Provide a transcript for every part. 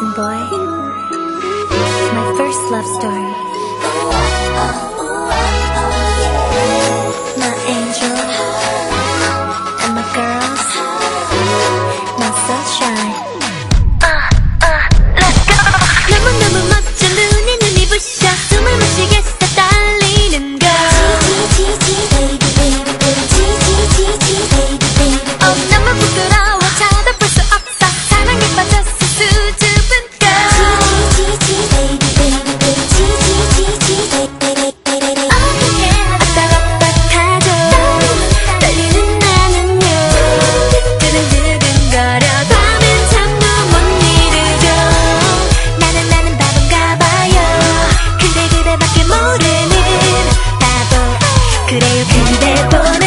Boy. My first love story. de todo.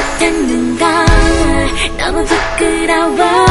못 듣는다 너무 부끄러워.